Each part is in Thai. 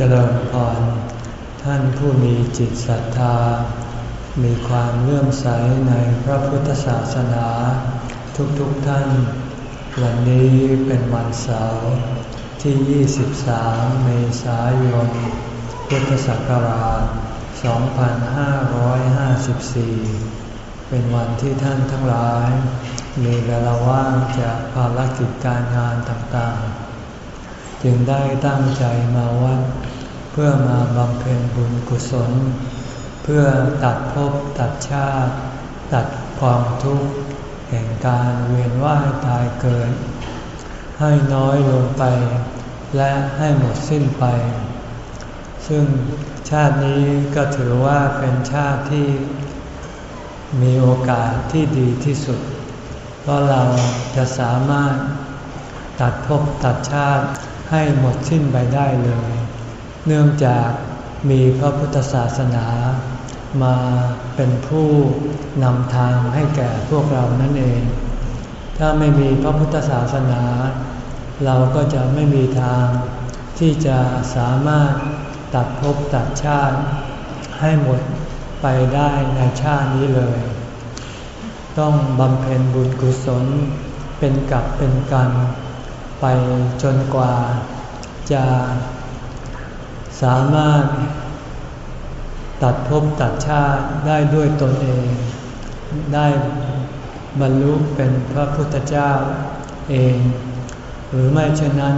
เจริญพร ท่านผู้มีจิตศรัทธา มีความเลื่อมใสในพระพุทธศาสนา ทุกๆทท่าน วันนี้เป็นวันเสาร์ที่ 23 เมษายน พุทธศักราช 2554 เป็นวันที่ท่านทั้งหลาย มีเวลาว่างจากภารกิจการงานต่างๆ จึงได้ตั้งใจมาวัด เพื่อมาบำเพ็ญบุญกุศล เพื่อตัดภพตัดชาติ ตัดความทุกข์แห่งการเวียนว่ายตายเกิด ให้น้อยลงไป และให้หมดสิ้นไป ซึ่งชาตินี้ก็ถือว่าเป็นชาติที่มีโอกาสที่ดีที่สุด เพราะเราจะสามารถตัดภพตัดชาติให้หมดสิ้นไปได้เลย เนื่องจากมีพระพุทธศาสนา มาเป็นผู้นำทางให้แก่พวกเรานั่นเอง ถ้าไม่มีพระพุทธศาสนา เราก็จะไม่มีทางที่จะสามารถตัดภพตัดชาติ ให้หมดไปได้ในชาตินี้เลย ต้องบำเพ็ญบุญกุศลเป็นกับเป็นกัน ไปจนกว่าจะ สามารถตัดภพตัดชาติได้ด้วยตนเอง ได้บรรลุเป็นพระพุทธเจ้าเอง หรือไม่เช่นนั้น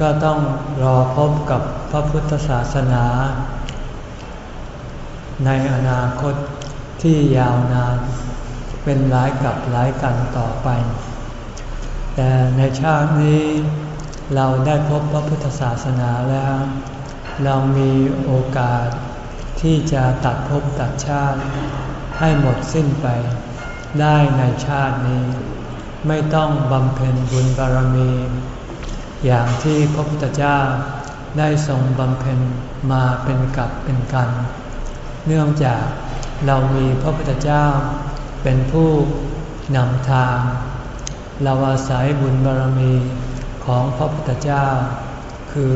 ก็ต้องรอพบกับพระพุทธศาสนา ในอนาคตที่ยาวนาน เป็นหลายกับหลายกันต่อไป แต่ในชาตินี้เราได้พบพระพุทธศาสนาแล้ว เรามีโอกาสที่จะตัดภพตัดชาติให้หมดสิ้นไป ได้ในชาตินี้ ไม่ต้องบำเพ็ญบุญบารมี อย่างที่พระพุทธเจ้าได้ทรงบำเพ็ญมาเป็นกับเป็นกัน เนื่องจากเรามีพระพุทธเจ้าเป็นผู้นำทาง เราอาศัยบุญบารมีของพระพุทธเจ้า คือ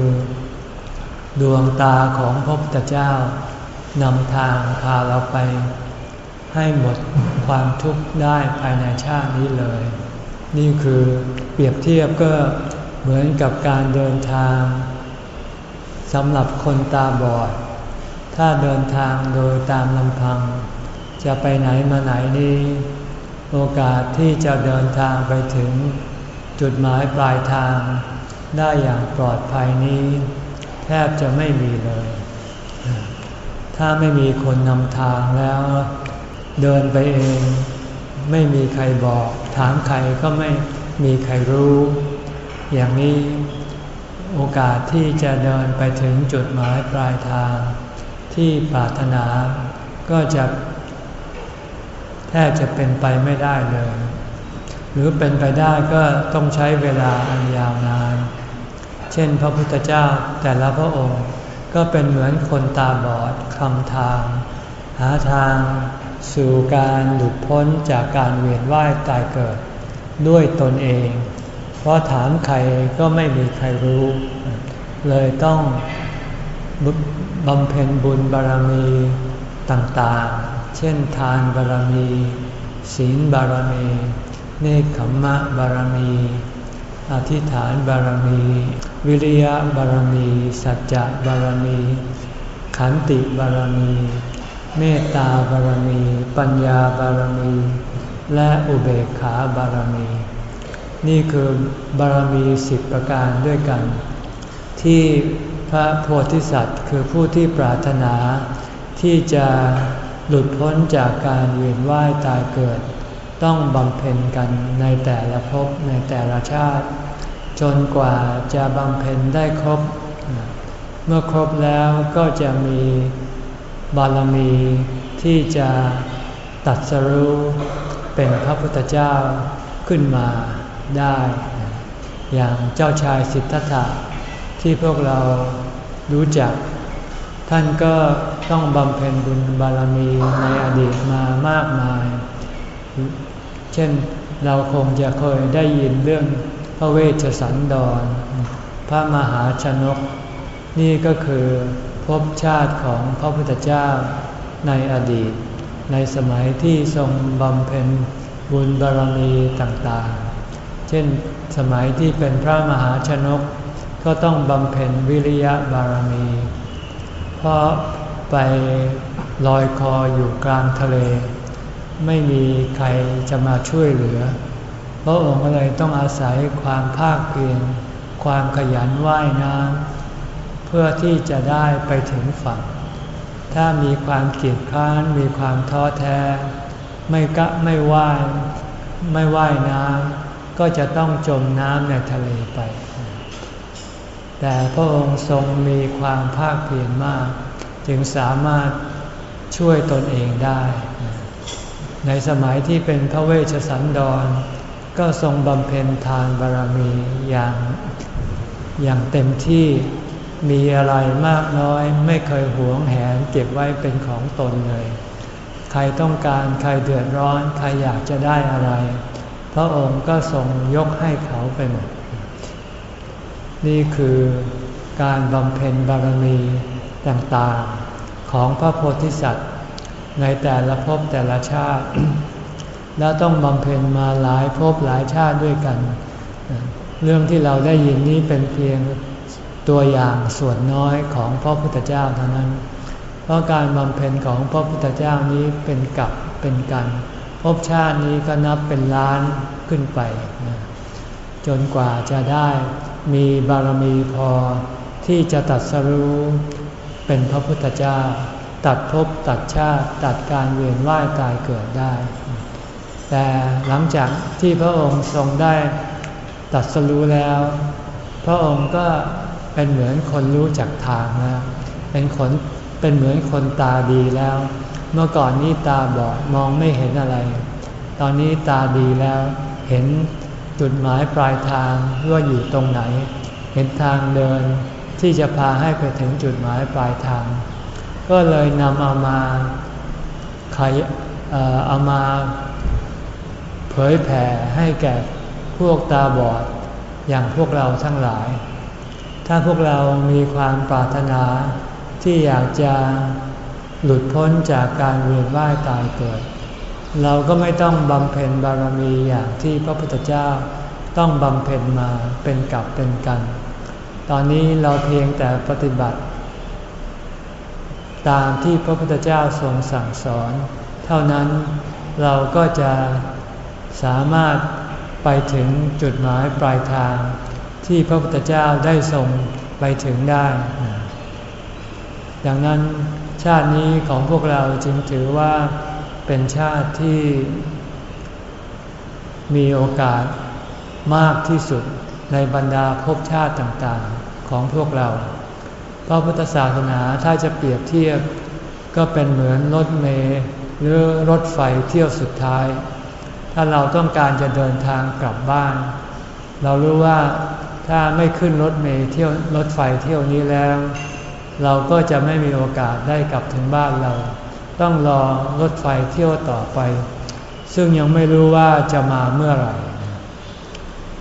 ดวงตาของพระพุทธเจ้านำทางพาเราไป ให้หมดความทุกข์ได้ภายในชาตินี้เลย นี่คือเปรียบเทียบก็เหมือนกับการเดินทางสำหรับคนตาบอด ถ้าเดินทางโดยตามลำพัง จะไปไหนมาไหนนี้ โอกาสที่จะเดินทางไปถึง จุดหมายปลายทางได้อย่างปลอดภัยนี้ แทบจะไม่มีเลย ถ้าไม่มีคนนำทางแล้วเดินไปเอง ไม่มีใครบอก ถามใครก็ไม่มีใครรู้ อย่างนี้โอกาสที่จะเดินไปถึงจุดหมายปลายทาง ที่ปรารถนาก็จะแทบจะเป็นไปไม่ได้เลย หรือเป็นไปได้ก็ต้องใช้เวลาอันยาวนาน เช่น พระพุทธเจ้าแต่ละพระองค์ ก็เป็นเหมือนคนตาบอดคำทาง หาทาง สู่การหลุดพ้นจากการเวียนว่ายตายเกิด ด้วยตนเอง เพราะถามใครก็ไม่มีใครรู้ เลยต้องบำเพ็ญบุญบารมีต่างๆ เช่นทานบารมี ศีลบารมี เนคขมมะบารมี อธิษฐานบารมี วิริยะบารมี สัจจะบารมี ขันติบารมี เมตตาบารมี ปัญญาบารมี และอุเบกขาบารมี นี่คือบารมีสิบประการด้วยกัน ที่พระโพธิสัตว์คือผู้ที่ปรารถนา ที่จะหลุดพ้นจากการเวียนว่ายตายเกิด ต้องบำเพ็ญกันในแต่ละภพในแต่ละชาติ จนกว่าจะบำเพ็ญได้ครบ เมื่อครบแล้วก็จะมีบารมีที่จะตัดสรู้เป็นพระพุทธเจ้าขึ้นมาได้ อย่างเจ้าชายสิทธัตถะที่พวกเรารู้จัก ท่านก็ต้องบำเพ็ญบุญบารมีในอดีตมามากมาย เช่นเราคงจะเคยได้ยินเรื่อง พระเวชสันดร พระมหาชนก นี่ก็คือภพชาติของพระพุทธเจ้าในอดีต ในสมัยที่ทรงบำเพ็ญบุญบารมีต่างๆ เช่นสมัยที่เป็นพระมหาชนก ก็ต้องบำเพ็ญวิริยะบารมี เพราะไปลอยคออยู่กลางทะเล ไม่มีใครจะมาช่วยเหลือ พระองค์เลยต้องอาศัยความภาคเพียรความขยันว่ายน้ำเพื่อที่จะได้ไปถึงฝั่ง ถ้ามีความเกียจค้านมีความท้อแท้ ไม่กะไม่ว่ายไม่ว่ายน้ำก็จะต้องจมน้ำในทะเลไป แต่พระองค์ทรงมีความภาคเพียรมาก จึงสามารถช่วยตนเองได้ ในสมัยที่เป็นพระเวชสันดร ก็ทรงบำเพ็ญทานบารมีอย่างอย่างเต็มที่มีอะไรมากน้อยไม่เคยหวงแหนเก็บไว้เป็นของตนเลย ใครต้องการใครเดือดร้อน ใครอยากจะได้อะไร พระองค์ก็ทรงยกให้เขาไปหมด นี่คือการบำเพ็ญบารมีต่างๆของพระโพธิสัตว์ ในแต่ละภพแต่ละชาติ แล้วต้องบำเพ็ญมาหลายภพหลายชาติด้วยกัน เรื่องที่เราได้ยินนี้เป็นเพียงตัวอย่างส่วนน้อยของพระพุทธเจ้าเท่านั้น เพราะการบำเพ็ญของพระพุทธเจ้านี้เป็นกับเป็นกันภพชาตินี้ก็นับเป็นล้านขึ้นไป จนกว่าจะได้มีบารมีพอที่จะตัดสรู้เป็นพระพุทธเจ้า ตัดภพตัดชาติตัดการเวียนว่ายตายเกิดได้ แต่หลังจากที่พระองค์ทรงได้ตัดสรู้แล้ว พระองค์ก็เป็นเหมือนคนรู้จักทางนะเป็นคนเป็นเหมือนคนตาดีแล้ว เมื่อก่อนนี้ตาบอดมองไม่เห็นอะไร ตอนนี้ตาดีแล้วเห็นจุดหมายปลายทางว่าอยู่ตรงไหน เห็นทางเดินที่จะพาให้ไปถึงจุดหมายปลายทาง ก็เลยนำเอามาใครเอามา เผยแผ่ให้แก่พวกตาบอดอย่างพวกเราทั้งหลาย ถ้าพวกเรามีความปรารถนาที่อยากจะหลุดพ้นจากการเวียนว่ายตายเกิด เราก็ไม่ต้องบำเพ็ญบารมีอย่างที่พระพุทธเจ้าต้องบำเพ็ญมาเป็นกับเป็นกัน ตอนนี้เราเพียงแต่ปฏิบัติ ตามที่พระพุทธเจ้าทรงสั่งสอน เท่านั้นเราก็จะ สามารถไปถึงจุดหมายปลายทาง ที่พระพุทธเจ้าได้ทรงไปถึงได้ ดังนั้นชาตินี้ของพวกเราจึงถือว่าเป็นชาติที่มีโอกาสมากที่สุดในบรรดาภพชาติต่างๆของพวกเรา พระพุทธศาสนาถ้าจะเปรียบเทียบก็เป็นเหมือนรถเมล์หรือรถไฟเที่ยวสุดท้าย ถ้าเราต้องการจะเดินทางกลับบ้าน เรารู้ว่าถ้าไม่ขึ้นรถเมล์เที่ยวรถไฟเที่ยวนี้แล้ว เราก็จะไม่มีโอกาสได้กลับถึงบ้านเรา ต้องรอรถไฟเที่ยวต่อไป ซึ่งยังไม่รู้ว่าจะมาเมื่อไหร่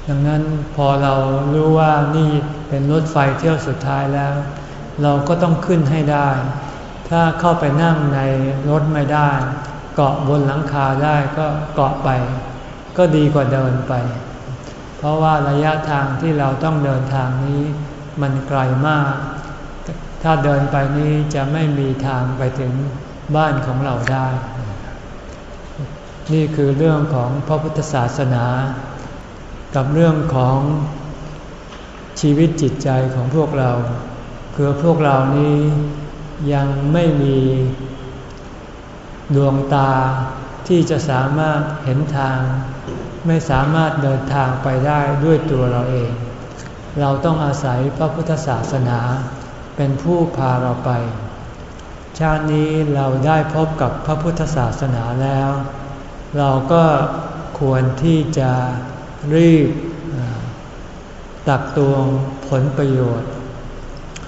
ดังนั้นพอเรารู้ว่านี่เป็นรถไฟเที่ยวสุดท้ายแล้ว เราก็ต้องขึ้นให้ได้ ถ้าเข้าไปนั่งในรถไม่ได้ เกาะบนหลังคาได้ก็เกาะไป ก็ดีกว่าเดินไป เพราะว่าระยะทางที่เราต้องเดินทางนี้ มันไกลมาก ถ้าเดินไปนี้จะไม่มีทางไปถึงบ้านของเราได้ นี่คือเรื่องของพระพุทธศาสนา กับเรื่องของชีวิตจิตใจของพวกเรา คือพวกเรานี้ยังไม่มี ดวงตาที่จะสามารถเห็นทาง ไม่สามารถเดินทางไปได้ด้วยตัวเราเอง เราต้องอาศัยพระพุทธศาสนา เป็นผู้พาเราไป ชาตินี้เราได้พบกับพระพุทธศาสนาแล้ว เราก็ควรที่จะรีบตักตวงผลประโยชน์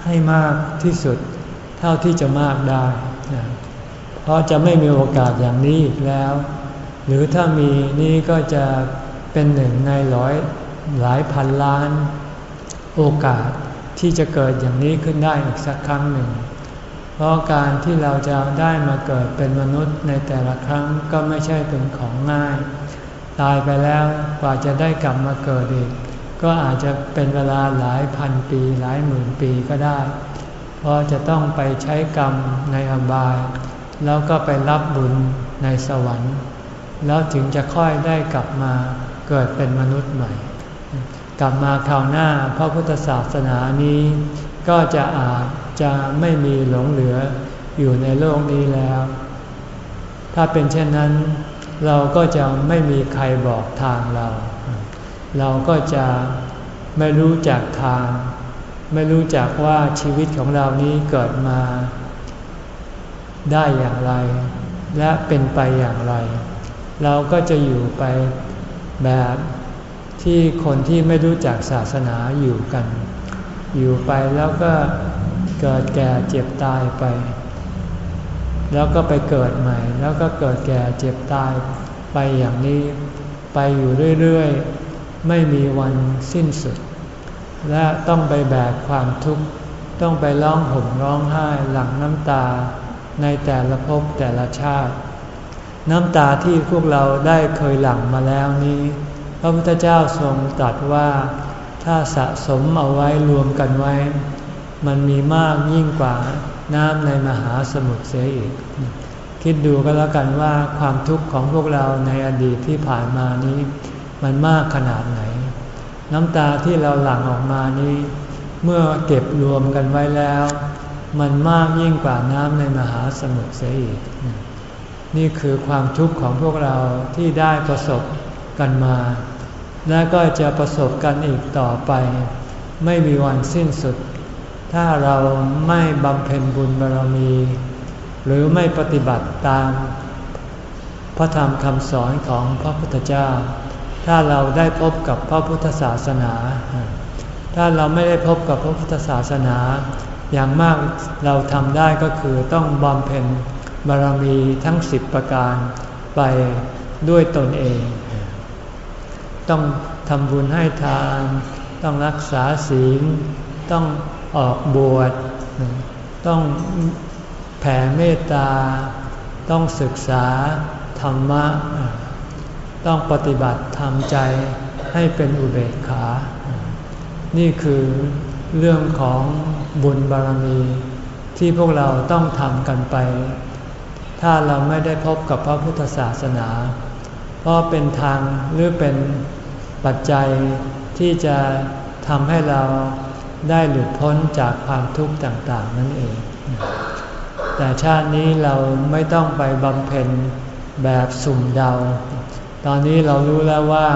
ให้มากที่สุดเท่าที่จะมากได้ เพราะจะไม่มีโอกาสอย่างนี้อีกแล้ว หรือถ้ามีนี่ก็จะเป็นหนึ่งในร้อยหลายพันล้าน โอกาสที่จะเกิดอย่างนี้ขึ้นได้อีกสักครั้งหนึ่ง เพราะการที่เราจะได้มาเกิดเป็นมนุษย์ในแต่ละครั้งก็ไม่ใช่เป็นของง่าย ตายไปแล้วกว่าจะได้กลับมาเกิดอีก ก็อาจจะเป็นเวลาหลายพันปีหลายหมื่นปีก็ได้ เพราะจะต้องไปใช้กรรมในอบาย แล้วก็ไปรับบุญในสวรรค์ แล้วถึงจะค่อยได้กลับมาเกิดเป็นมนุษย์ใหม่ กลับมาคราวหน้าพระพุทธศาสนานี้ ก็จะอาจจะไม่มีหลงเหลืออยู่ในโลกนี้แล้ว ถ้าเป็นเช่นนั้น เราก็จะไม่มีใครบอกทางเรา เราก็จะไม่รู้จักทาง ไม่รู้จักว่าชีวิตของเรานี้เกิดมา ได้อย่างไร และเป็นไปอย่างไร เราก็จะอยู่ไปแบบที่คนที่ไม่รู้จักศาสนาอยู่กัน อยู่ไปแล้วก็เกิดแก่เจ็บตายไป แล้วก็ไปเกิดใหม่ แล้วก็เกิดแก่เจ็บตายไปอย่างนี้ ไปอยู่เรื่อยๆ ไม่มีวันสิ้นสุด และต้องไปแบกความทุกข์ ต้องไปร้องห่มร้องไห้หลั่งน้ำตา ในแต่ละภพแต่ละชาติ น้ำตาที่พวกเราได้เคยหลั่งมาแล้วนี้ พระพุทธเจ้าทรงตรัสว่าถ้าสะสมเอาไว้รวมกันไว้ มันมีมากยิ่งกว่าน้ำในมหาสมุทรเสียอีก คิดดูก็แล้วกันว่าความทุกข์ของพวกเราในอดีตที่ผ่านมานี้ มันมากขนาดไหน น้ำตาที่เราหลั่งออกมานี้ เมื่อเก็บรวมกันไว้แล้ว มันมากยิ่งกว่าน้ำในมหาสมุทรเสียอีก นี่คือความทุกข์ของพวกเราที่ได้ประสบกันมา และก็จะประสบกันอีกต่อไป ไม่มีวันสิ้นสุด ถ้าเราไม่บำเพ็ญบุญบารมี หรือไม่ปฏิบัติตาม พระธรรมคำสอนของพระพุทธเจ้า ถ้าเราได้พบกับพระพุทธศาสนา ถ้าเราไม่ได้พบกับพระพุทธศาสนา อย่างมากเราทำได้ก็คือต้องบำเพ็ญบารมีทั้งสิบประการไปด้วยตนเอง ต้องทำบุญให้ทาน ต้องรักษาศีล ต้องออกบวช ต้องแผ่เมตตา ต้องศึกษาธรรมะ ต้องปฏิบัติทำใจให้เป็นอุเบกขา นี่คือ เรื่องของบุญบารมีที่พวกเราต้องทำกันไป ถ้าเราไม่ได้พบกับพระพุทธศาสนา เพราะเป็นทางหรือเป็นปัจจัยที่จะทำให้เราได้หลุดพ้นจากความทุกข์ต่างๆ นั่นเอง แต่ชาตินี้เราไม่ต้องไปบำเพ็ญแบบสุ่มเดา ตอนนี้เรารู้แล้วว่า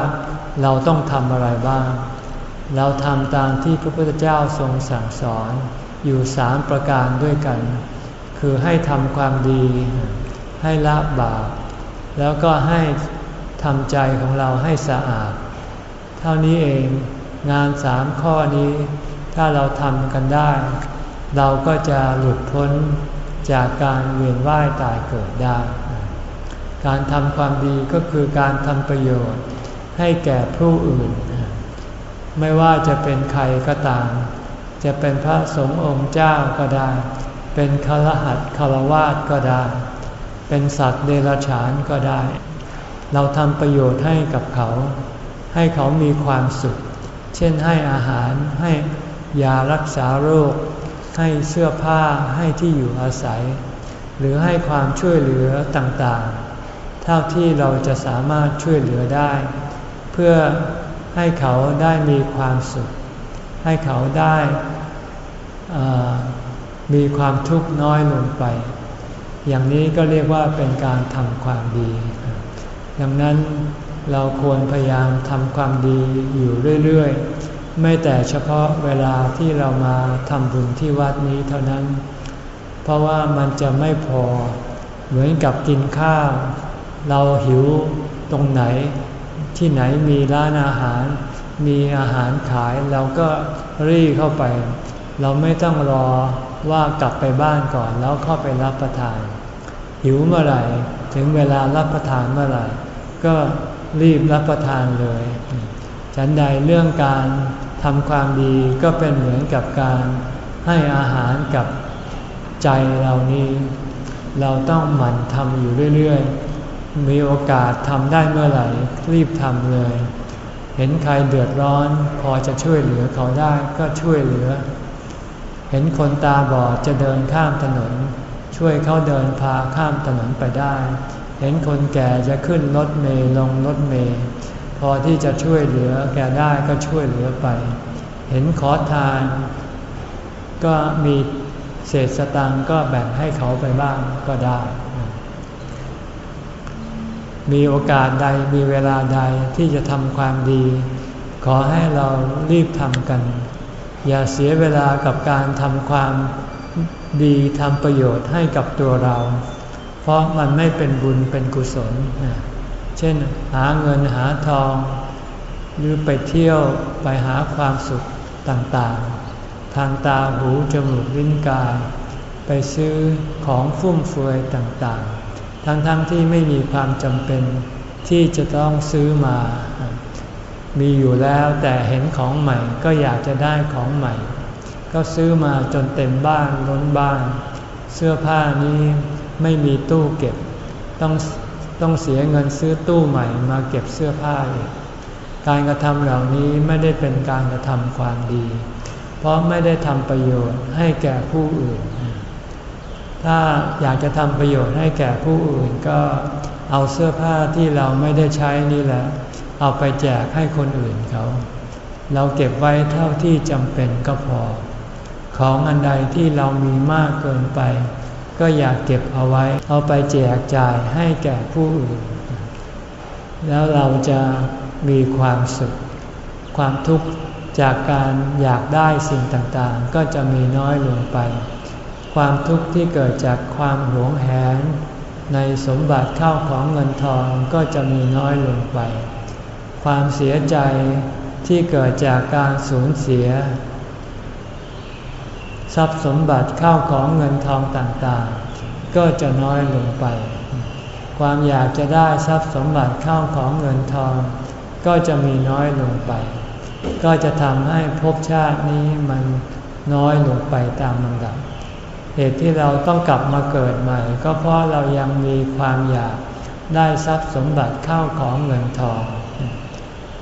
เราต้องทำอะไรบ้าง เราทำตามที่พระพุทธเจ้าทรงสั่งสอนอยู่สามประการด้วยกัน คือให้ทำความดี ให้ละบาป แล้วก็ให้ทำใจของเราให้สะอาด เท่านี้เองงานสามข้อนี้ ถ้าเราทำกันได้ เราก็จะหลุดพ้นจากการเวียนว่ายตายเกิดได้ การทำความดีก็คือการทำประโยชน์ ให้แก่ผู้อื่น ไม่ว่าจะเป็นใครก็ตาม จะเป็นพระสงฆ์องค์เจ้าก็ได้ เป็นคารหัสคารวาสก็ได้ เป็นสัตว์เดรัจฉานก็ได้ เราทำประโยชน์ให้กับเขา ให้เขามีความสุข เช่นให้อาหารให้ยารักษาโรค ให้เสื้อผ้าให้ที่อยู่อาศัย หรือให้ความช่วยเหลือต่างๆ เท่าที่เราจะสามารถช่วยเหลือได้ เพื่อ ให้เขาได้มีความสุข ให้เขาได้มีความทุกข์น้อยลงไป อย่างนี้ก็เรียกว่าเป็นการทำความดี ดังนั้นเราควรพยายามทำความดีอยู่เรื่อยๆ ไม่แต่เฉพาะเวลาที่เรามาทำบุญที่วัดนี้เท่านั้น เพราะว่ามันจะไม่พอ เหมือนกับกินข้าว เราหิวตรงไหน ที่ไหนมีร้านอาหาร มีอาหารขายเราก็รีเข้าไป เราไม่ต้องรอว่ากลับไปบ้านก่อนแล้วเข้าไปรับประทาน หิวเมื่อไหร่ถึงเวลารับประทานเมื่อไหร่ ก็รีบรับประทานเลย ฉันใดเรื่องการททำความดีก็เป็นเหมือนกับการให้อาหารกับใจเรานี้ เราต้องหมั่นทำอยู่เรื่อยๆ มีโอกาสทำได้เมื่อไหร่รีบทำเลย เห็นใครเดือดร้อนพอจะช่วยเหลือเขาได้ก็ช่วยเหลือ เห็นคนตาบอดจะเดินข้ามถนน ช่วยเขาเดินพาข้ามถนนไปได้ เห็นคนแก่จะขึ้นรถเมล์ลงรถเมล์พอที่จะช่วยเหลือแกได้ก็ช่วยเหลือไป เห็นขอทาน ก็มีเศษสตังก็แบ่งให้เขาไปบ้างก็ได้ มีโอกาสใดมีเวลาใดที่จะทำความดี ขอให้เรารีบทำกัน อย่าเสียเวลากับการทำความดีทำประโยชน์ให้กับตัวเรา เพราะมันไม่เป็นบุญเป็นกุศล เช่นหาเงินหาทอง หรือไปเที่ยวไปหาความสุขต่างๆ ทางตาหูจมูกลิ้นกาย ไปซื้อของฟุ่มเฟือยต่างๆ ทั้งๆทที่ไม่มีความจำเป็นที่จะต้องซื้อมา มีอยู่แล้วแต่เห็นของใหม่ก็อยากจะได้ของใหม่ ก็ซื้อมาจนเต็มบ้านล้นบ้าน เสื้อผ้านี้ไม่มีตู้เก็บ ต้องต้องเสียเงินซื้อตู้ใหม่มาเก็บเสื้อผ้าอีกการกระทำเหล่านี้ไม่ได้เป็นการกระทำความดี เพราะไม่ได้ทำประโยชน์ให้แก่ผู้อื่น ถ้าอยากจะทำประโยชน์ให้แก่ผู้อื่นก็เอาเสื้อผ้าที่เราไม่ได้ใช้นี่แหละ เอาไปแจกให้คนอื่นเขา เราเก็บไว้เท่าที่จำเป็นก็พอ ของอันใดที่เรามีมากเกินไป ก็อยากเก็บเอาไว้ เอาไปแจกจ่ายให้แก่ผู้อื่น แล้วเราจะมีความสุข ความทุกข์จากการอยากได้สิ่งต่างๆ ก็จะมีน้อยลงไป ความทุกข์ที่เกิดจากความหวงแหนในสมบัติเข้าของเงินทองก็จะมีน้อยลงไป ความเสียใจที่เกิดจากการสูญเสีย ทรัพย์สมบัติเข้าของเงินทองต่างๆ ก็จะน้อยลงไป ความอยากจะได้ทรัพย์สมบัติเข้าของเงินทอง ก็จะมีน้อยลงไป ก็จะทำให้ภพชาตินี้มันน้อยลงไปตามลำดับ เหตุที่เราต้องกลับมาเกิดใหม่ ก็เพราะเรายังมีความอยากได้ทรัพย์สมบัติเข้าของเงินทอง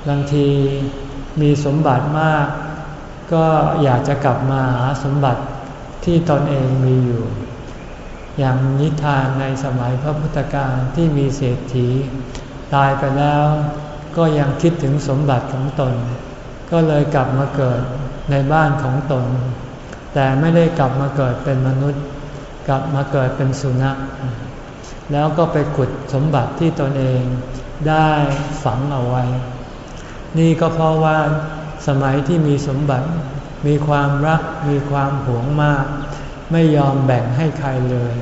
บางทีมีสมบัติมาก ก็อยากจะกลับมาหาสมบัติที่ตนเองมีอยู่ อย่างนิทานในสมัยพระพุทธการที่มีเศรษฐี ตายไปแล้วก็ยังคิดถึงสมบัติของตน ก็เลยกลับมาเกิดในบ้านของตน แต่ไม่ได้กลับมาเกิดเป็นมนุษย์ กลับมาเกิดเป็นสุนัข แล้วก็ไปขุดสมบัติที่ตนเองได้ฝังเอาไว้ นี่ก็เพราะว่าสมัยที่มีสมบัติ มีความรัก มีความหวงมาก ไม่ยอมแบ่งให้ใครเลย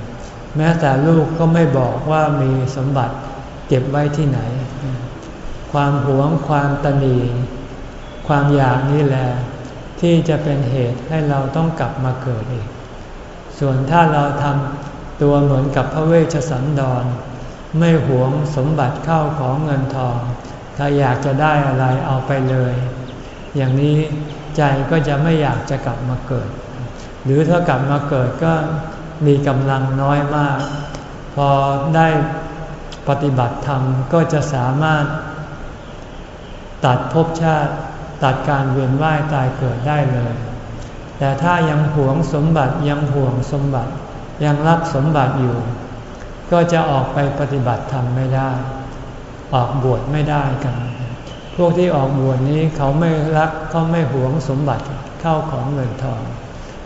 แม้แต่ลูกก็ไม่บอกว่ามีสมบัติเก็บไว้ที่ไหน ความหวง ความตนีความอยากนี่แหละ ที่จะเป็นเหตุให้เราต้องกลับมาเกิดอีก ส่วนถ้าเราทำตัวเหมือนกับพระเวชสันดร ไม่หวงสมบัติเข้าของเงินทอง ถ้าอยากจะได้อะไรเอาไปเลย อย่างนี้ใจก็จะไม่อยากจะกลับมาเกิด หรือถ้ากลับมาเกิดก็มีกำลังน้อยมาก พอได้ปฏิบัติธรรมก็จะสามารถตัดภพชาติ ตัดการเวียนว่ายตายเกิดได้เลย แต่ถ้ายังหวงสมบัติยังห่วงสมบัติ ยังรักสมบัติอยู่ ก็จะออกไปปฏิบัติธรรมไม่ได้ ออกบวชไม่ได้กัน พวกที่ออกบวชนี้เขาไม่รักเขาไม่หวงสมบัติเข้าของเงินทอง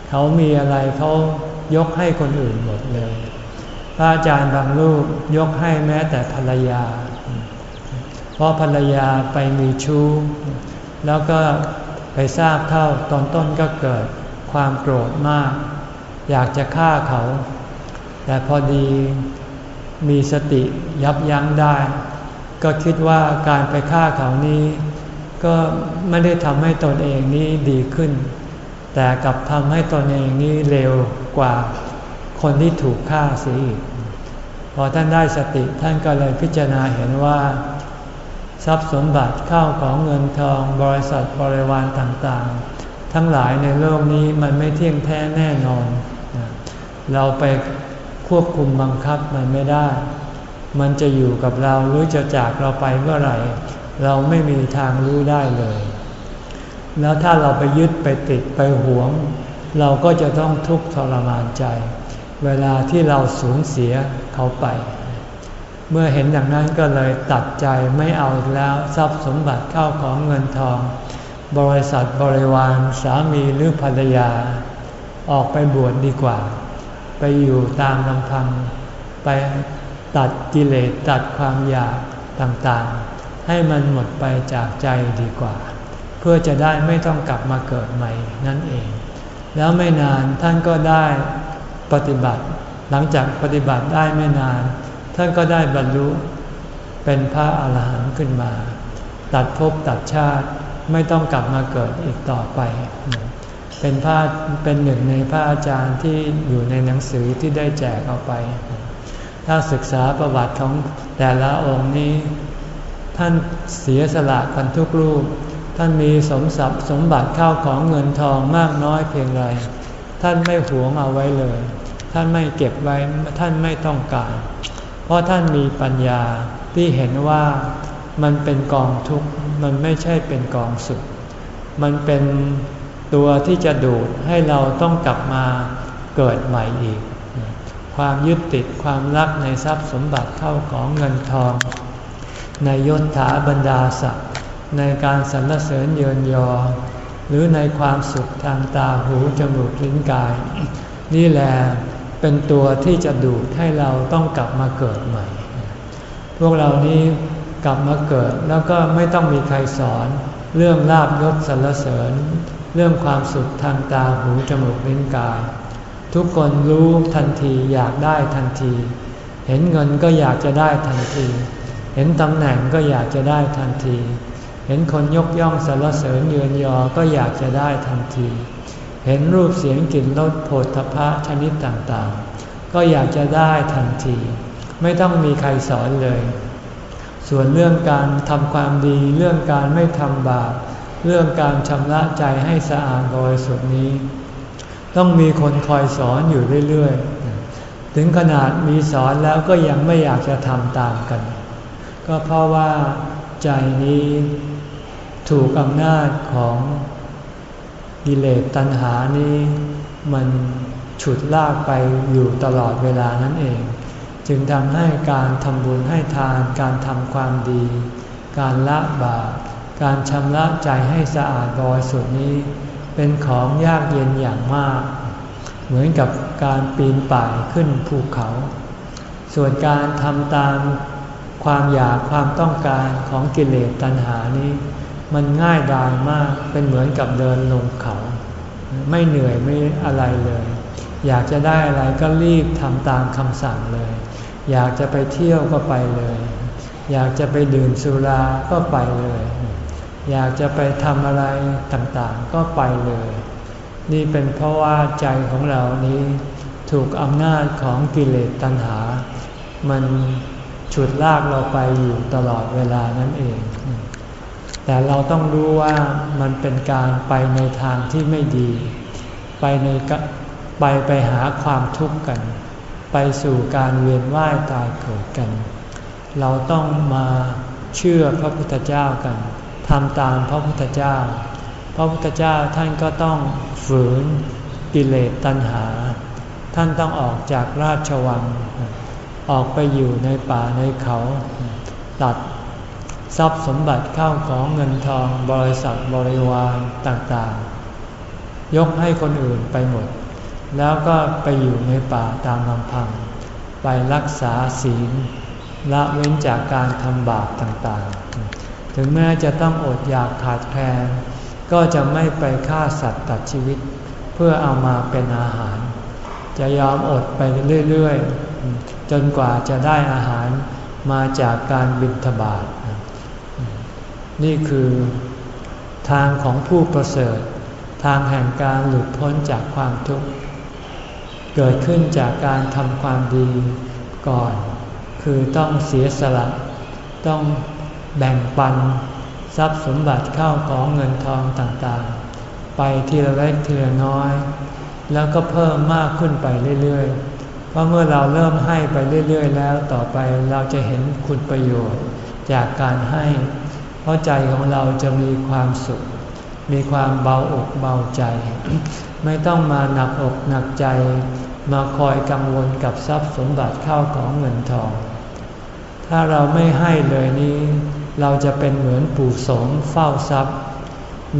เขามีอะไรเขายกให้คนอื่นหมดเลยพระอาจารย์บางรูปยกให้แม้แต่ภรรยา เพราะภรรยาไปมีชู้ แล้วก็ไปทราบเข้าตอนต้นก็เกิดความโกรธมาก อยากจะฆ่าเขา แต่พอดีมีสติยับยั้งได้ ก็คิดว่าการไปฆ่าเขานี้ ก็ไม่ได้ทำให้ตนเองนี้ดีขึ้น แต่กลับทำให้ตนเองนี้เร็วกว่าคนที่ถูกฆ่าเสียอีกพอท่านได้สติท่านก็เลยพิจารณาเห็นว่า ทรัพย์สมบัติเข้าของเงินทองบริษัทบริวารต่างๆ ทั้งหลายในโลกนี้มันไม่เที่ยงแท้แน่นอน เราไปควบคุมบังคับมันไม่ได้ มันจะอยู่กับเราหรือจะจากเราไปเมื่อไหร่ เราไม่มีทางรู้ได้เลย แล้วถ้าเราไปยึดไปติดไปหวง เราก็จะต้องทุกข์ทรมานใจ เวลาที่เราสูญเสียเขาไป เมื่อเห็นอย่างนั้นก็เลยตัดใจไม่เอาแล้วทรัพย์สมบัติเข้าของเงินทอง บริษัทบริวารสามีหรือภรรยา ออกไปบวชดดีกว่า ไปอยู่ตามลำพัง ไปตัดกิเลสตัดความอยากต่างๆ ให้มันหมดไปจากใจดีกว่า เพื่อจะได้ไม่ต้องกลับมาเกิดใหม่นั่นเอง แล้วไม่นานท่านก็ได้ปฏิบัติ หลังจากปฏิบัติได้ไม่นาน ท่านก็ได้บรรลุเป็นพระอาหารหันต์ขึ้นมา ตัดภพตัดชาติไม่ต้องกลับมาเกิดอีกต่อไป เป็นพระเป็นหนึ่งในพระอาจารย์ที่อยู่ในหนังสือที่ได้แจกเอาไป ถ้าศึกษาประวัติของแต่ละองค์นี้ ท่านเสียสละกันทุกรูป ท่านมีสมศัพท์สมบัติเข้าของเงินทองมากน้อยเพียงไรท่านไม่หวงเอาไว้เลย ท่านไม่เก็บไว้ท่านไม่ต้องการ ราะท่านมีปัญญาที่เห็นว่ามันเป็นกองทุกข์มันไม่ใช่เป็นกองสุข มันเป็นตัวที่จะดูดให้เราต้องกลับมาเกิดใหม่อีก ความยึดติดความรักในทรัพย์สมบัติเข้าของเงินทอง ในยศถาบรรดาศักดิ์ในการสรรเสริญเยินยอ หรือในความสุขทางตาหูจมูกลิ้นกาย นี่แหละ เป็นตัวที่จะดูดให้เราต้องกลับมาเกิดใหม่ พวกเรานี้กลับมาเกิดแล้วก็ไม่ต้องมีใครสอน เรื่องลาบยศสรรเสริญ เรื่องความสุขทางตาหูจมูกลิ้นกาย ทุกคนรู้ทันทีอยากได้ทันที เห็นเงินก็อยากจะได้ทันที เห็นตำแหน่งก็อยากจะได้ทันที เห็นคนยกย่องสรรเสริญเยือนยอก็อยากจะได้ทันที เห็นรูปเสียงกลิ่นรสโผฏฐพะชนิดต่างๆ ก็อยากจะได้ทันที ไม่ต้องมีใครสอนเลย ส่วนเรื่องการทำความดี เรื่องการไม่ทำบาป เรื่องการชำระใจให้สะอาดบริสุทธิ์นี้ ต้องมีคนคอยสอนอยู่เรื่อยๆ ถึงขนาดมีสอนแล้วก็ยังไม่อยากจะทำตามกัน ก็เพราะว่าใจนี้ถูกอำนาจของ กิเลสตัณหานี้มันฉุดลากไปอยู่ตลอดเวลานั่นเอง จึงทำให้การทำบุญให้ทาน การทำความดี การละบาปการชำระใจให้สะอาดบริสุทธิ์นี้ เป็นของยากเย็นอย่างมาก เหมือนกับการปีนป่ายขึ้นภูเขา ส่วนการทำตามความอยากความต้องการของกิเลสตัณหานี้ มันง่ายดายมากเป็นเหมือนกับเดินลงเขา ไม่เหนื่อยไม่อะไรเลย อยากจะได้อะไรก็รีบทำตามคำสั่งเลย อยากจะไปเที่ยวก็ไปเลย อยากจะไปดื่มสุราก็ไปเลย อยากจะไปทำอะไรต่างๆก็ไปเลย นี่เป็นเพราะว่าใจของเรานี้ถูกอำนาจของกิเลสตัณหา มันฉุดลากเราไปอยู่ตลอดเวลานั่นเอง แต่เราต้องรู้ว่ามันเป็นการไปในทางที่ไม่ดี ไปในไปไปหาความทุกข์กัน ไปสู่การเวียนว่ายตายเกิดกัน เราต้องมาเชื่อพระพุทธเจ้ากันทำตามพระพุทธเจ้า พระพุทธเจ้าท่านก็ต้องฝืนกิเลสตัณหา ท่านต้องออกจากราชวัง ออกไปอยู่ในป่าในเขา ตัด ทรัพย์สมบัติเข้าของเงินทองบริษัทบริวารต่างๆ ยกให้คนอื่นไปหมด แล้วก็ไปอยู่ในป่าตามลำพัง ไปรักษาศีลละเว้นจากการทำบาปต่างๆ ถึงแม้จะต้องอดอยากขาดแคลนก็จะไม่ไปฆ่าสัตว์ตัดชีวิต เพื่อเอามาเป็นอาหาร จะยอมอดไปเรื่อยๆ จนกว่าจะได้อาหารมาจากการบิณฑบาต นี่คือทางของผู้ประเสริฐ ทางแห่งการหลุดพ้นจากความทุกข์ เกิดขึ้นจากการทำความดีก่อน คือต้องเสียสละ ต้องแบ่งปัน ทรัพย์สมบัติเข้าของเงินทองต่างๆ ไปทีละเล็กทีละน้อย แล้วก็เพิ่มมากขึ้นไปเรื่อยๆ เพราะเมื่อเราเริ่มให้ไปเรื่อยๆ แล้วต่อไปเราจะเห็นคุณประโยชน์จากการให้ เพราะใจของเราจะมีความสุข มีความเบาอกเบาใจ ไม่ต้องมาหนักอกหนักใจ มาคอยกังวลกับทรัพย์สมบัติเข้าของเงินทอง ถ้าเราไม่ให้เลยนี้ เราจะเป็นเหมือนปู่สมเฝ้าทรัพย์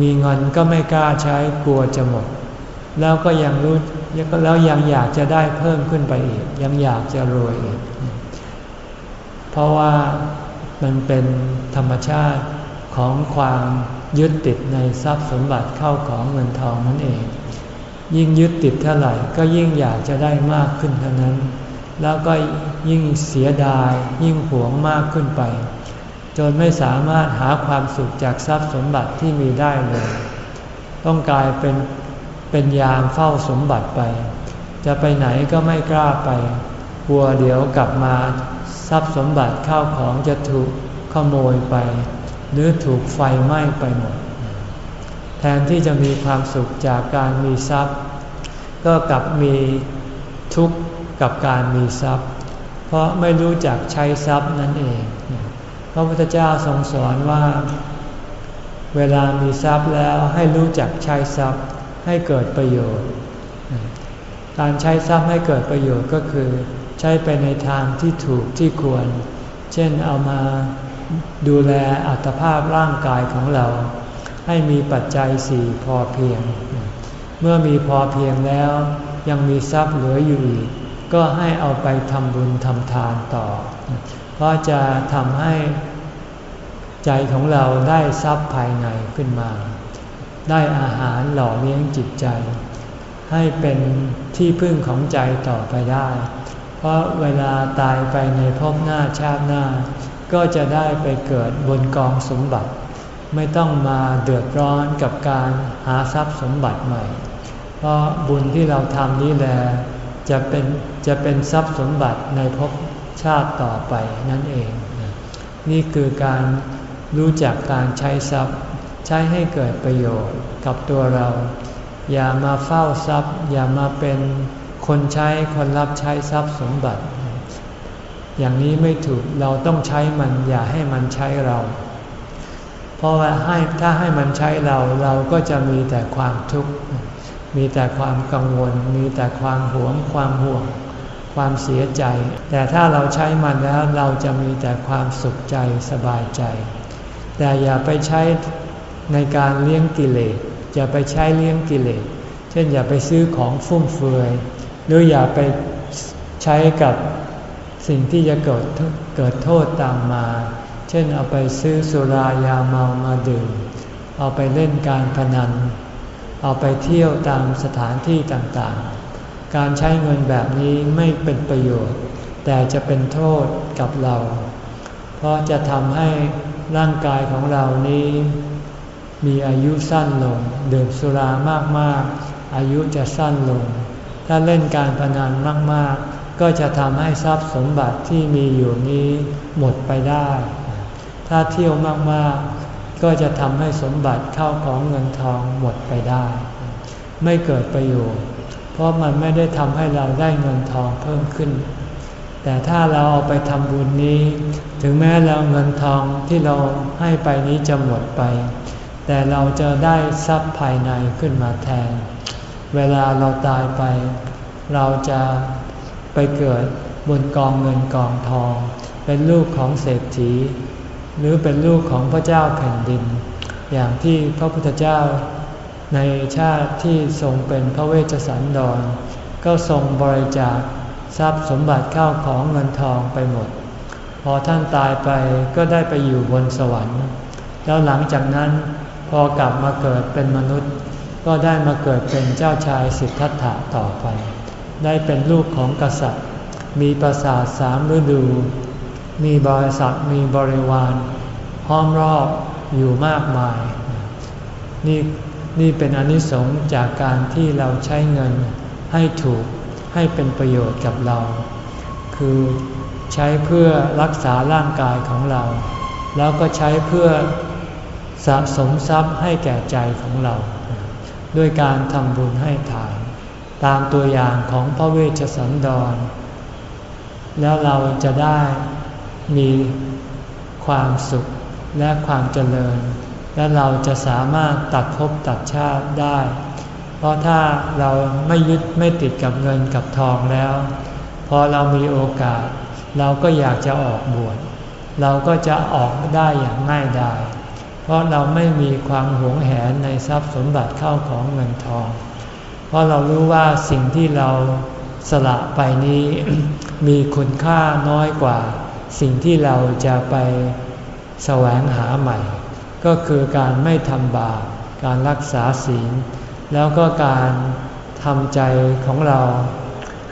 มีเงินก็ไม่กล้าใช้กลัวจะหมด แล้วก็ยังรู้แล้วยังอยากจะได้เพิ่มขึ้นไปอีก ยังอยากจะรวยอีกเพราะว่า มันเป็นธรรมชาติของความยึดติดในทรัพย์สมบัติเข้าของเงินทองนั่นเอง ยิ่งยึดติดเท่าไหร่ก็ยิ่งอยากจะได้มากขึ้นเท่านั้น แล้วก็ยิ่งเสียดาย ยิ่งหวงมากขึ้นไป จนไม่สามารถหาความสุขจากทรัพย์สมบัติที่มีได้เลย ต้องกลายเป็นเป็นยามเฝ้าสมบัติไป จะไปไหนก็ไม่กล้าไปกลัวเดี๋ยวกลับมา ทรัพย์สมบัติข้าวของจะถูกขโมยไป หรือถูกไฟไหม้ไปหมด แทนที่จะมีความสุขจากการมีทรัพย์ ก็กลับมีทุกข์กับการมีทรัพย์ เพราะไม่รู้จักใช้ทรัพย์นั่นเอง พระพุทธเจ้าทรงสอนว่า เวลามีทรัพย์แล้วให้รู้จักใช้ทรัพย์ให้เกิดประโยชน์ การใช้ทรัพย์ให้เกิดประโยชน์ก็คือ ใช้ไปในทางที่ถูกที่ควร เช่นเอามาดูแลอัตภาพร่างกายของเรา ให้มีปัจจัยสี่พอเพียง เมื่อมีพอเพียงแล้ว ยังมีทรัพย์เหลืออยู่อีก ก็ให้เอาไปทำบุญทำทานต่อ เพราะจะทำให้ใจของเราได้ทรัพย์ภายในขึ้นมา ได้อาหารหล่อเลี้ยงจิตใจ ให้เป็นที่พึ่งของใจต่อไปได้ เพราะเวลาตายไปในภพหน้าชาติหน้า ก็จะได้ไปเกิดบนกองสมบัติ ไม่ต้องมาเดือดร้อนกับการหาทรัพย์สมบัติใหม่ เพราะบุญที่เราทำนี้แหละจะเป็นจะเป็นทรัพย์สมบัติในภพชาติต่อไปนั่นเอง นี่คือการรู้จักการใช้ทรัพย์ ใช้ให้เกิดประโยชน์กับตัวเรา อย่ามาเฝ้าทรัพย์ อย่ามาเป็น คนใช้คนรับใช้ทรัพย์สมบัติ อย่างนี้ไม่ถูกเราต้องใช้มันอย่าให้มันใช้เรา เพราะว่าให้ถ้าให้มันใช้เราเราก็จะมีแต่ความทุกข์มีแต่ความกังวล มีแต่ความหวง ความห่วง ความเสียใจ แต่ถ้าเราใช้มันแล้วเราจะมีแต่ความสุขใจสบายใจ แต่อย่าไปใช้ในการเลี้ยงกิเลสอย่าไปใช้เลี้ยงกิเลสเช่นอย่าไปซื้อของฟุ่มเฟือย หรืออย่าไปใช้กับสิ่งที่จะเกิดเกิดโทษตามมา เช่นเอาไปซื้อสุรายาเมามาดื่ม เอาไปเล่นการพนัน เอาไปเที่ยวตามสถานที่ต่างๆ การใช้เงินแบบนี้ไม่เป็นประโยชน์ แต่จะเป็นโทษกับเรา เพราะจะทำให้ร่างกายของเรานี้ มีอายุสั้นลง ดื่มสุรามากๆ อายุจะสั้นลง ถ้าเล่นการพนันมาก ๆ ก็จะทำให้ทรัพย์สมบัติที่มีอยู่นี้หมดไปได้ ถ้าเที่ยวมาก ๆ ก็จะทำให้สมบัติเข้าของเงินทองหมดไปได้ ไม่เกิดประโยชน์ เพราะมันไม่ได้ทำให้เราได้เงินทองเพิ่มขึ้น แต่ถ้าเราเอาไปทำบุญนี้ ถึงแม้เราเงินทองที่เราให้ไปนี้จะหมดไป แต่เราจะได้ทรัพย์ภายในขึ้นมาแทน เวลาเราตายไป เราจะไปเกิดบนกองเงินกองทอง เป็นลูกของเศรษฐี หรือเป็นลูกของพระเจ้าแผ่นดิน อย่างที่พระพุทธเจ้าในชาติที่ทรงเป็นพระเวชสันดร ก็ทรงบริจาคทรัพย์สมบัติเข้าของเงินทองไปหมด พอท่านตายไปก็ได้ไปอยู่บนสวรรค์ แล้วหลังจากนั้นพอกลับมาเกิดเป็นมนุษย์ ก็ได้มาเกิดเป็นเจ้าชายสิทธัตถะต่อไป ได้เป็นลูกของกษัตริย์ มีปราสาทสามฤดู มีบริษัทมีบริวารห้อมรอบอยู่มากมาย นี่นี่เป็นอนิสงส์จากการที่เราใช้เงินให้ถูกให้เป็นประโยชน์กับเรา คือใช้เพื่อรักษาร่างกายของเรา แล้วก็ใช้เพื่อสะสมทรัพย์ให้แก่ใจของเรา ด้วยการทำบุญให้ทาน ตามตัวอย่างของพระเวชสันดร แล้วเราจะได้มีความสุขและความเจริญ และเราจะสามารถตัดภพตัดชาติได้ เพราะถ้าเราไม่ยึดไม่ติดกับเงินกับทองแล้ว พอเรามีโอกาส เราก็อยากจะออกบวชเราก็จะออกได้อย่างง่ายดาย ราะเราไม่มีความหวงแหนในทรัพย์สมบัติเข้าของเงินทอง เพราะเรารู้ว่าสิ่งที่เราสละไปนี้มีคุณค่าน้อยกว่า สิ่งที่เราจะไปแสวงหาใหม่ ก็คือการไม่ทำบาปการรักษาศีล แล้วก็การทำใจของเรา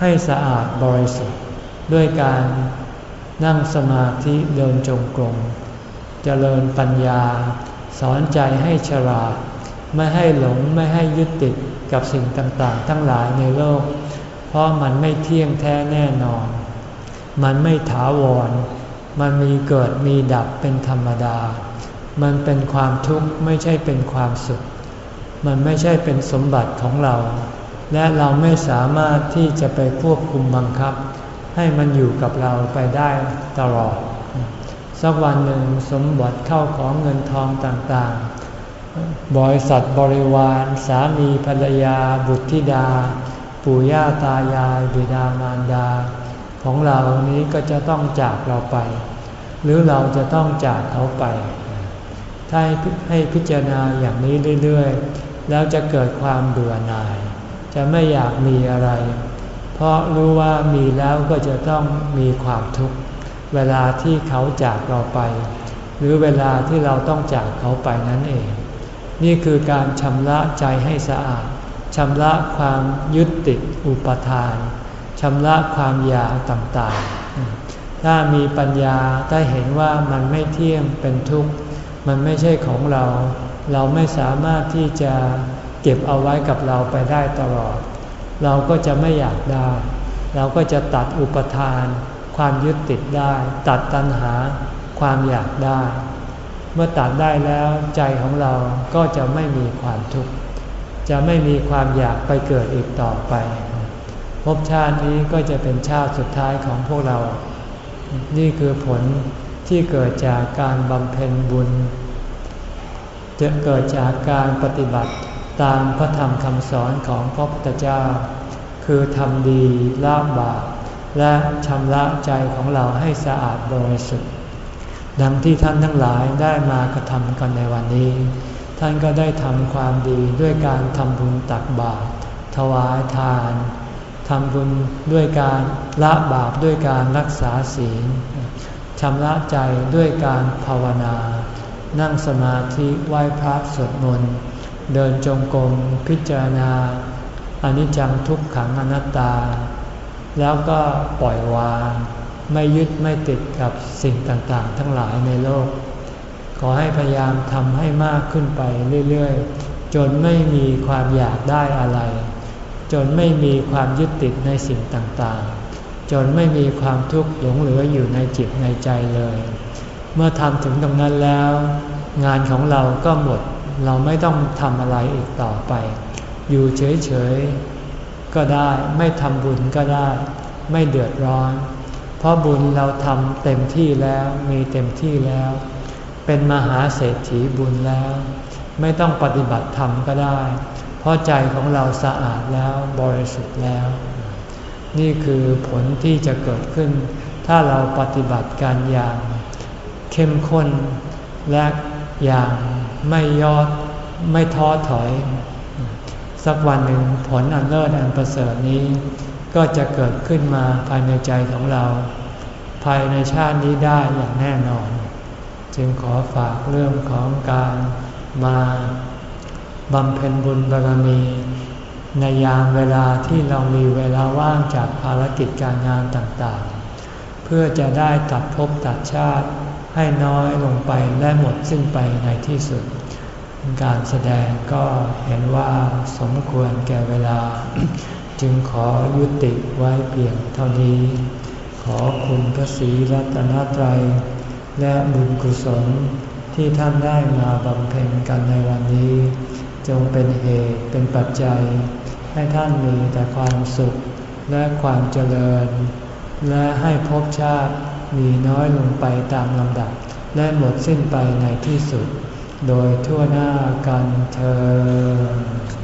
ให้สะอาดบริสุทธิ์ ด้วยการนั่งสมาธิเดินจงกรมเจริญปัญญา สอนใจให้ฉลาด ไม่ให้หลงไม่ให้ยึดติดกับสิ่งต่างๆ ทั้งหลายในโลก เพราะมันไม่เที่ยงแท้แน่นอน มันไม่ถาวร มันมีเกิดมีดับเป็นธรรมดา มันเป็นความทุกข์ไม่ใช่เป็นความสุข มันไม่ใช่เป็นสมบัติของเรา และเราไม่สามารถที่จะไปควบคุมบังคับ ให้มันอยู่กับเราไปได้ตลอด สักวันหนึ่งสมบัติเข้าของเงินทองต่างๆ บริษัทบริวารสามีภรรยา บุตรธิดา ปู่ย่าตายายบิดามารดา ของเรานี้ก็จะต้องจากเราไป หรือเราจะต้องจากเขาไป ถ้าให้พิจารณาอย่างนี้เรื่อยๆ แล้วจะเกิดความเบื่อหน่าย จะไม่อยากมีอะไร เพราะรู้ว่ามีแล้วก็จะต้องมีความทุกข์ เวลาที่เขาจากเราไป หรือเวลาที่เราต้องจากเขาไปนั่นเอง นี่คือการชำระใจให้สะอาดชำระความยึดติดอุปทานชำระความอยากต่างๆ ถ้ามีปัญญาได้เห็นว่ามันไม่เที่ยงเป็นทุกข์ มันไม่ใช่ของเรา เราไม่สามารถที่จะเก็บเอาไว้กับเราไปได้ตลอด เราก็จะไม่อยากได้ เราก็จะตัดอุปทาน ความยึดติดได้ ตัดตัณหาความอยากได้ เมื่อตัดได้แล้วใจของเราก็จะไม่มีความทุกข์จะไม่มีความอยากไปเกิดอีกต่อไปภพชาตินี้ก็จะเป็นชาติสุดท้ายของพวกเรา นี่คือผลที่เกิดจากการบำเพ็ญบุญ จะเกิดจากการปฏิบัติตามพระธรรมคำสอนของพระพุทธเจ้า คือทำดีละบาป และชำระใจของเราให้สะอาดบริสุทธิ์ดังที่ท่านทั้งหลายได้มากระทำกันในวันนี้ ท่านก็ได้ทำความดีด้วยการทำบุญตักบาตรถวายทานทำบุญด้วยการละบาปด้วยการรักษาศีลชำระใจด้วยการภาวนา นั่งสมาธิไหว้พระสวดมนต์เดินจงกรมพิจารณาอนิจจังทุกขังอนัตตา แล้วก็ปล่อยวาง ไม่ยึดไม่ติดกับสิ่งต่างๆ ทั้งหลายในโลก ขอให้พยายามทำให้มากขึ้นไปเรื่อยๆ จนไม่มีความอยากได้อะไร จนไม่มีความยึดติดในสิ่งต่างๆ จนไม่มีความทุกข์หลงเหลืออยู่ในจิตในใจเลย เมื่อทำถึงตรงนั้นแล้ว งานของเราก็หมด เราไม่ต้องทำอะไรอีกต่อไป อยู่เฉยๆ ก็ได้ ไม่ทำบุญก็ได้ ไม่เดือดร้อน เพราะบุญเราทำเต็มที่แล้วมีเต็มที่แล้ว เป็นมหาเศรษฐีบุญแล้ว ไม่ต้องปฏิบัติธรรมก็ได้ เพราะใจของเราสะอาดแล้วบริสุทธิ์แล้ว นี่คือผลที่จะเกิดขึ้น ถ้าเราปฏิบัติการอย่าง เข้มข้นและอย่างไม่ยอดไม่ท้อถอย สักวันหนึ่งผลอันเลิศอันประเสริฐนี้ ก็จะเกิดขึ้นมาภายในใจของเรา ภายในชาตินี้ได้อย่างแน่นอน จึงขอฝากเรื่องของการมาบำเพ็ญบุญบารมี ในยามเวลาที่เรามีเวลาว่างจากภารกิจการงานต่างๆ เพื่อจะได้ตัดภพตัดชาติให้น้อยลงไปและหมดสิ้นไปในที่สุด การแสดงก็เห็นว่าสมควรแก่เวลา จึงขอยุติไว้เพียงเท่านี้ ขอคุณพระศรีรัตนตรัย และบุญกุศลที่ท่านได้มาบำเพ็ญกันในวันนี้ จงเป็นเหตุเป็นปัจจัย ให้ท่านมีแต่ความสุขและความเจริญ และให้ภพชาติมีน้อยลงไปตามลำดับ และหมดสิ้นไปในที่สุด โดยทั่วหน้ากันเธอ